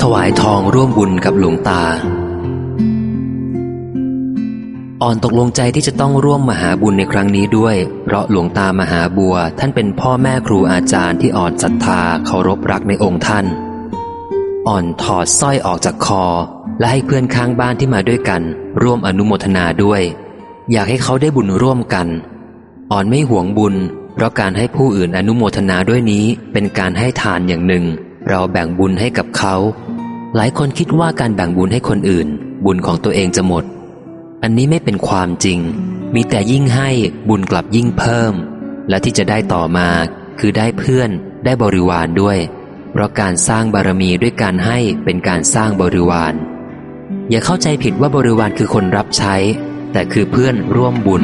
ถวายทองร่วมบุญกับหลวงตา อ่อนตกลงใจที่จะต้องร่วมมหาบุญในครั้งนี้ด้วย เพราะหลวงตามหาบัว ท่านเป็นพ่อแม่ครูอาจารย์ที่อ่อนศรัทธาเคารพรักในองค์ท่าน อ่อนถอดสร้อยออกจากคอ และให้เพื่อนข้างบ้านที่มาด้วยกัน ร่วมอนุโมทนาด้วย อยากให้เขาได้บุญร่วมกัน อ่อนไม่หวงบุญ เพราะการให้ผู้อื่นอนุโมทนาด้วยนี้เป็นการให้ทานอย่างหนึ่ง เราแบ่งบุญให้กับเขา หลายคนคิดว่าการแบ่งบุญให้คนอื่น บุญของตัวเองจะหมด อันนี้ไม่เป็นความจริง มีแต่ยิ่งให้บุญกลับยิ่งเพิ่ม และที่จะได้ต่อมา คือได้เพื่อน ได้บริวารด้วย เพราะการสร้างบารมีด้วยการให้เป็นการสร้างบริวาร อย่าเข้าใจผิดว่าบริวารคือคนรับใช้ แต่คือเพื่อนร่วมบุญ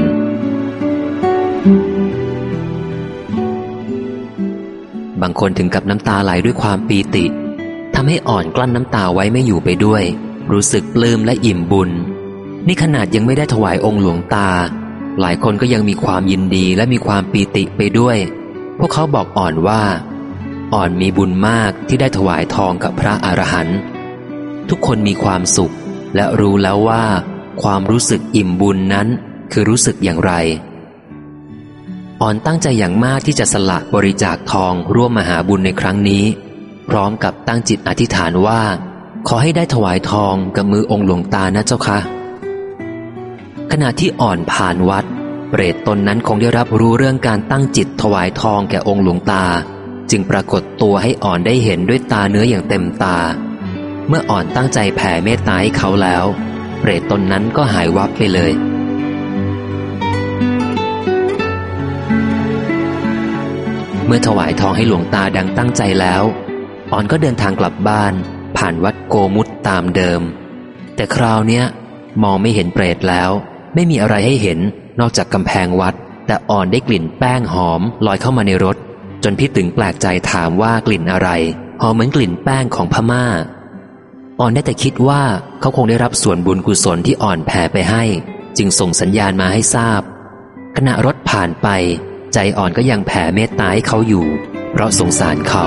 บางคนถึงกับน้ำตาไหลด้วยความปีติ ทำให้อ่อนกลั้นน้ำตาไว้ไม่อยู่ไปด้วย รู้สึกปลื้มและอิ่มบุญ นี่ขนาดยังไม่ได้ถวายองค์หลวงตา หลายคนก็ยังมีความยินดีและมีความปีติไปด้วย พวกเขาบอกอ่อนว่า อ่อนมีบุญมากที่ได้ถวายทองกับพระอรหันต์ทุกคนมีความสุข และรู้แล้วว่า ความรู้สึกอิ่มบุญนั้น คือรู้สึกอย่างไรอ่อนตั้งใจอย่างมากที่จะสละบริจาคทองร่วมมหาบุญในครั้งนี้ พร้อมกับตั้งจิตอธิษฐานว่า ขอให้ได้ถวายทองกับมือองค์หลวงตานะเจ้าค่ะขณะที่อ่อนผ่านวัด เปรตตนนั้นคงได้รับรู้เรื่องการตั้งจิตถวายทองแก่องค์หลวงตา จึงปรากฏตัวให้อ่อนได้เห็นด้วยตาเนื้ออย่างเต็มตา เมื่ออ่อนตั้งใจแผ่เมตตาให้เขาแล้ว เปรตตนนั้นก็หายวับไปเลยเมื่อถวายทองให้หลวงตาดังตั้งใจแล้ว อ่อนก็เดินทางกลับบ้าน ผ่านวัดโกมุตตามเดิม แต่คราวเนี้ย มองไม่เห็นเปรตแล้ว ไม่มีอะไรให้เห็นนอกจากกำแพงวัด แต่อ่อนได้กลิ่นแป้งหอมลอยเข้ามาในรถ จนพี่ตึงแปลกใจถามว่ากลิ่นอะไร หอมเหมือนกลิ่นแป้งของพม่า อ่อนได้แต่คิดว่าเขาคงได้รับส่วนบุญกุศลที่อ่อนแผ่ไปให้ จึงส่งสัญญาณมาให้ทราบ ขณะรถผ่านไป ใจอ่อนก็ยังแผ่เมตตาให้เขาอยู่ เพราะสงสารเขา